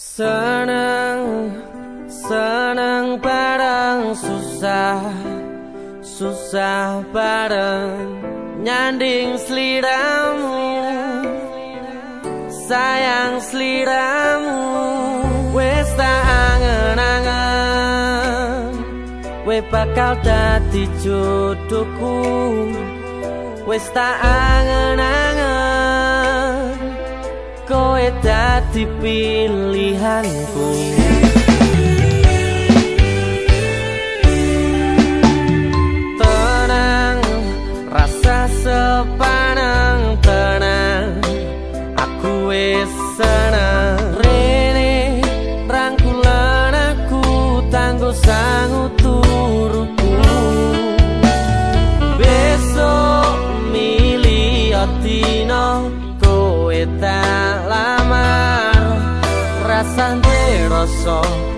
Senang, senang bareng susah Susah bareng. Nyanding seliramu Sayang seliramu. Wes tak angen-angen We bakal dati jodohku. Wes tak angen-angen Kowe dadi pilihanku. Tenang rasa sepanang tenang Aku wis seneng. Rene rangkulan aku tangguh sangu turuku Besok milih otino kowe lamar rasa ninggalno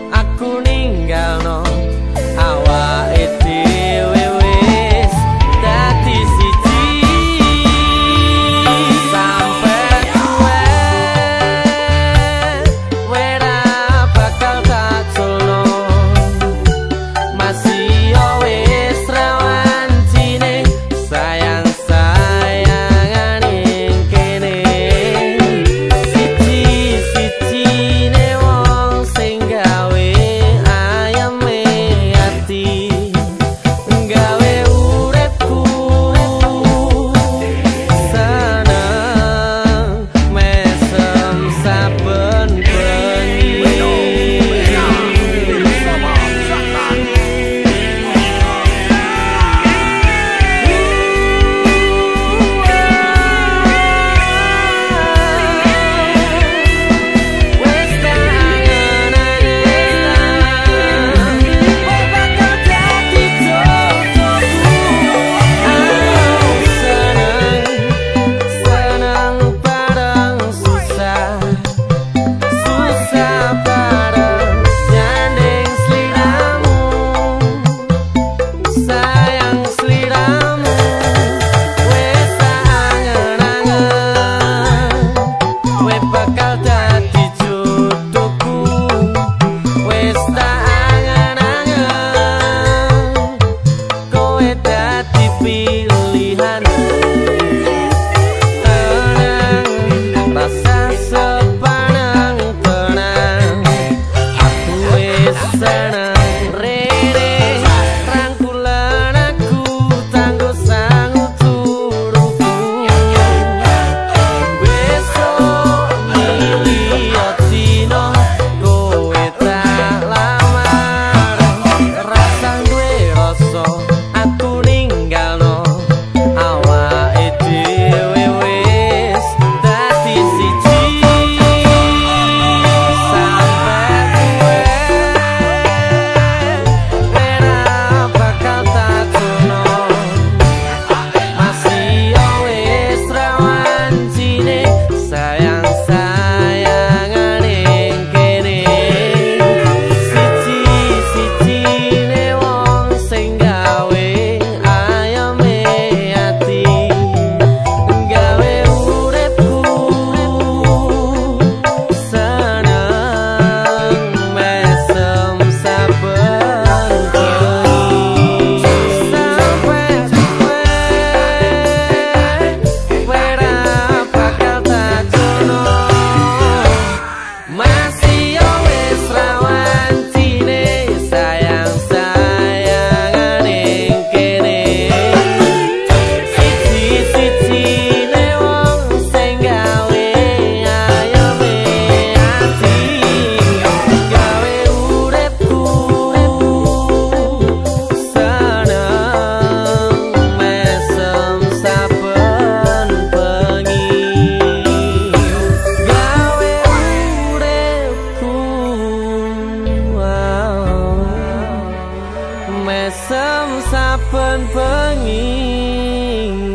Semsapen penging